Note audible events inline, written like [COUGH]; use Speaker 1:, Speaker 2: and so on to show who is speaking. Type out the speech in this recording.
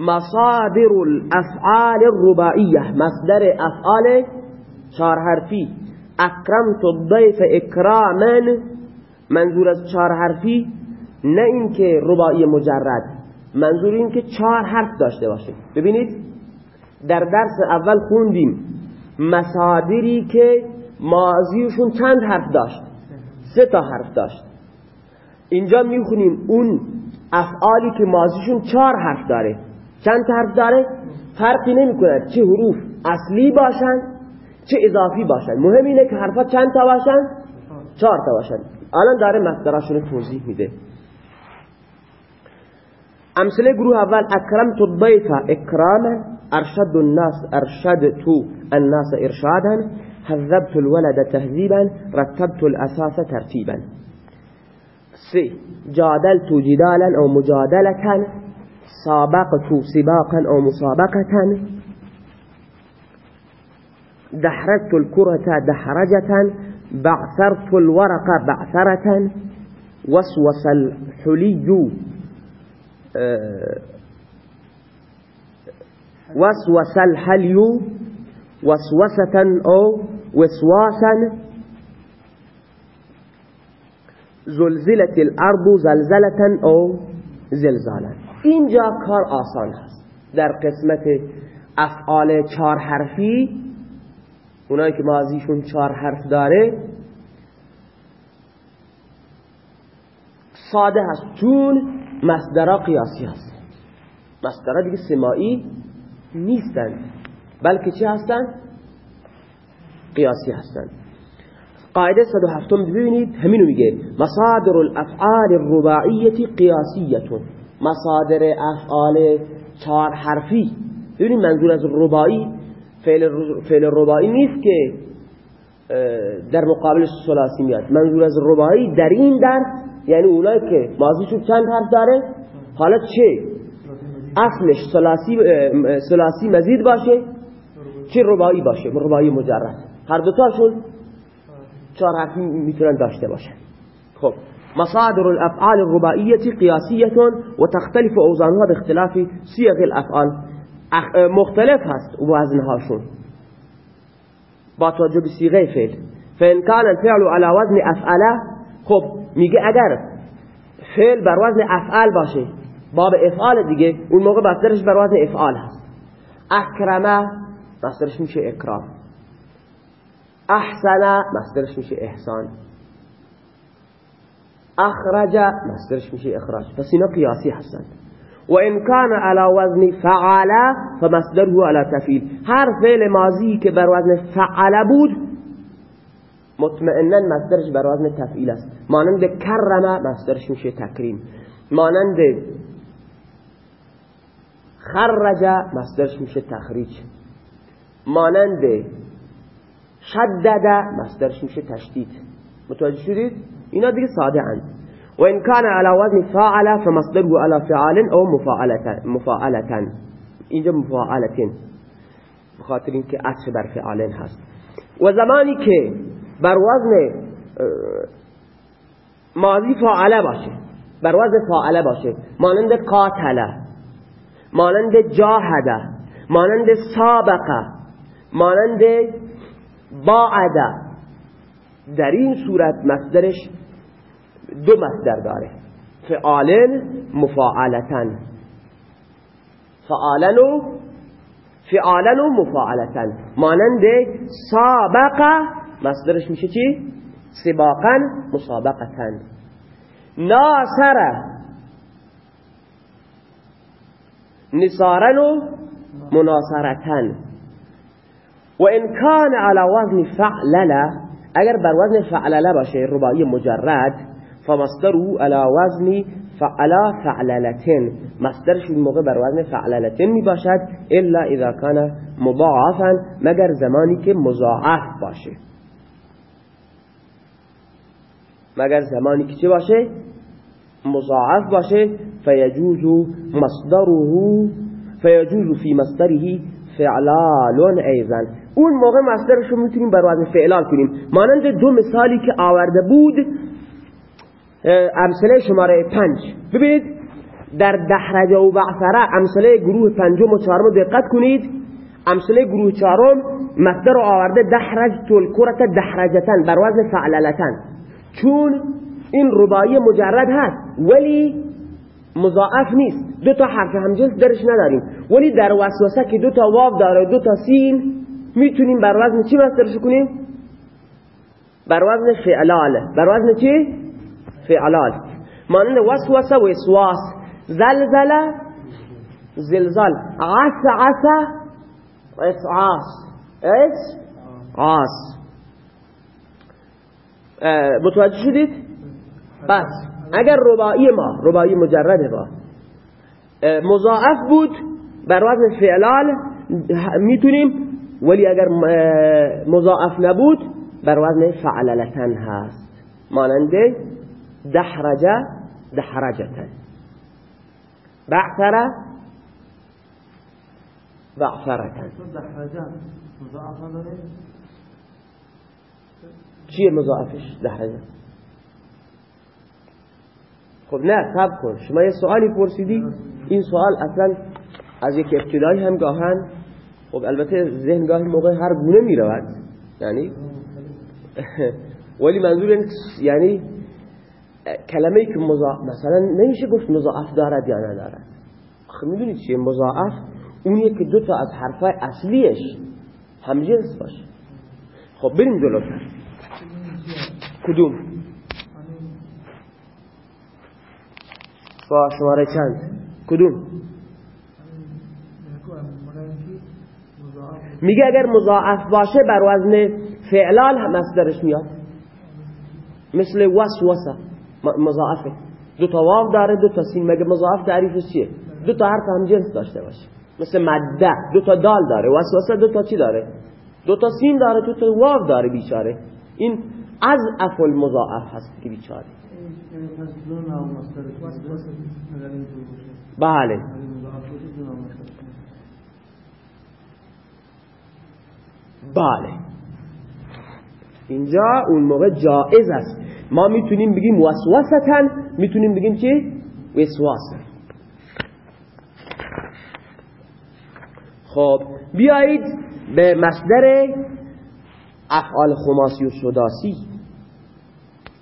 Speaker 1: مصادر الافعال الرباعیه مصدر افعال چهار حرفی اکرمت الضیف اکراما منظور از چهار حرفی نه اینکه رباعی مجرد. منظور این که چهار حرف داشته باشه ببینید در درس اول خوندیم مصادری که ماضیشون چند حرف داشت؟ سه تا حرف داشت. اینجا می‌خونیم اون افعالی که ماضیشون چهار حرف داره. چند حرف داره؟ فرقی نمی کند چه حروف اصلی باشن چه اضافی باشن. مهم اینه که حرفا چند تا باشن؟ چهار تا باشن. الان داره مصدراشون توضیح میده. امثله گروه اول اکرمت الضیف اکراما ارشد الناس ارشدت الناس ارشادا هذبت الولد تهذيبا رتبت الاساس ترتيبا سي جادلت جدالا او مجادلة سابقت سباقا أو مسابقة. دحرجت الكرة دحرجة بعثرت الورق بعثرة وسوس الحلي وسوس الحلي وسوسة أو وسواسا. زلزلت الأرض زلزلة أو زلزالا. اینجا کار آسان هست. در قسمت افعال چهار حرفی اونایی که ماضیشون چهار حرف داره ساده هست. چون مصدرها قیاسی هست. مصدرها دیگه سماعی نیستند بلکه چه هستند قیاسی هستند قاعده 107 ببینید همینو میگه. مصادر الافعال الرباعیه قیاسیه مصادر افعال چهار حرفی. ببینید منظور از رباعی. فعل فعل رباعی نیست که در مقابل ثلاثی میاد. منظور از رباعی در این در یعنی اونایی که ماضیشون چند حرف داره؟ حالا چه؟ اصلش ثلاثی ثلاثی مزید باشه چه رباعی باشه؟ رباعی مجرد. هر دوتاشون چهار حرفی می‌تونن داشته باشن. خب. مصادر الأفعال الرباعیه قیاسیه و تختلف أوزانها باختلاف صيغ الأفعال. مختلف هست وزنهاشون با توجه به صيغه فعل. فإن كان الفعل على وزن أفعله خب میگه اگر فعل بر وزن أفعال باشه باب افعال دیگه اون موقع مصدرش بر وزن افعال هست. اکرمه مصدرش میشه اکرام أحسن مصدرش میشه إحسان. اخرج مصدرش میشه اخراج پس اینا قیاسی هستند و ان کان على وزن فعل فمصدره على تفعیل هر فعل ماضی که بر وزن فعل بود مطمئنا مصدرش بر وزن تفعیل است. مانند کرم مصدرش میشه تکریم. مانند خرج مصدرش میشه تخریج. مانند شدد مصدرش میشه تشدید. متوجه شدید؟ اینا دیگه ساده اند. و ان کان علی وزن فاعل فمصدره على فعال او مفاعلتا مفاعلتا اینجا مفاعلتين بخاطر اینکه عطف بر فعالین هست. و زمانی که بر وزن ماضی فاعله باشه بر وزن فاعله باشه مانند قاتله مانند جاهده مانند سابقه مانند باعده در این صورت مصدرش دو مصدر داره. فعالن مفاعلتن. فعالن و فعالن و مفاعلتن. مانند سابقه مصدرش میشه چی؟ سباقا مسابقتن. ناصره نصارن و مناصرتن. و ان کان على وزن فعلله اگر بر وزن فعلله باشه رباعی مجرد فمصدره على وزن فعلا فعللتين مصدرش این موقع بر وزن فعللتين می باشد الا اذا كان مضاعفا مگر زمانی که مضاعف باشه. مگر زمانی که چه باشه؟ مضاعف باشه. فيجوز مصدره فيجوز في مصدره فعلال ایضا اون موقع مصدرش رو می‌تونیم بر وزن فعلال کنیم. مانند دو مثالی که آورده بود امثله شماره پنج. ببینید در دحرجه و بعثره امثله گروه پنجم و چهارم دقت کنید. امثله گروه چهارم مصدر رو آورده دحرج تلکرت دحرجتن بر وزن فعللتن چون این ربایی مجرد هست ولی مضاعف نیست. دو تا حرف همجنس درش نداریم. ولی در وسوسه که دو تا واو داره دو تا سین می‌تونیم بر وزن چی مصدرش کنیم؟ بر وزن فعلاله. بر وزن چی؟ فعلال. مانند وسوسه و اسواس زلزله زلزال. عس عس اسعاس اسعاس متوجه شدید؟ بس اگر ربایی ما ربایی مجرد ما مضاعف بود بر وزن فعلال می‌تونیم ولی اگر مضاعف نبود بر وزن فعللتن هست. ماننده دحرجه دحرجتن. بعثره بعثرتن. چیه مضاعفش؟ دحرجه. خب نه سب کن. شما یه سوالی پرسیدی این سوال اصلا از یک ابتدایی هم گاهن خب البته ذهن گاهی موقع هر گونه می رود یعنی؟ [LAUGHS] ولی منظور یعنی کلمه که مضاعف مثلا نمیشه گفت مضاعف دارد یا ندارد. آخه می‌دونید چیه مضاعف؟ اونیه که دو تا از حرفای اصلیش همجنس باشه. خب بریم جلوتر. کدوم؟ با شماره چند؟ کدوم؟ میگه اگر مضاعف باشه بر وزن فعلال مصدرش میاد. مثل وسوسه مضاعفه. دو تا واو داره دو تا سین. مگه مضاعف تعریفش چیه؟ دو تا حرف هم جنس داشته باشه. مثل مده. دو تا دال داره. وسوسه دو تا چی داره؟ دو تا سین داره دو تا واو داره بیچاره. این از افل مضاعف هست که بیچاره. بله. بله. اینجا اون موقع جائز است. ما می‌تونیم بگیم وسوستن می‌تونیم بگیم چی؟ وسواس. خب بیایید به مصدر افعال خماسی و سداسی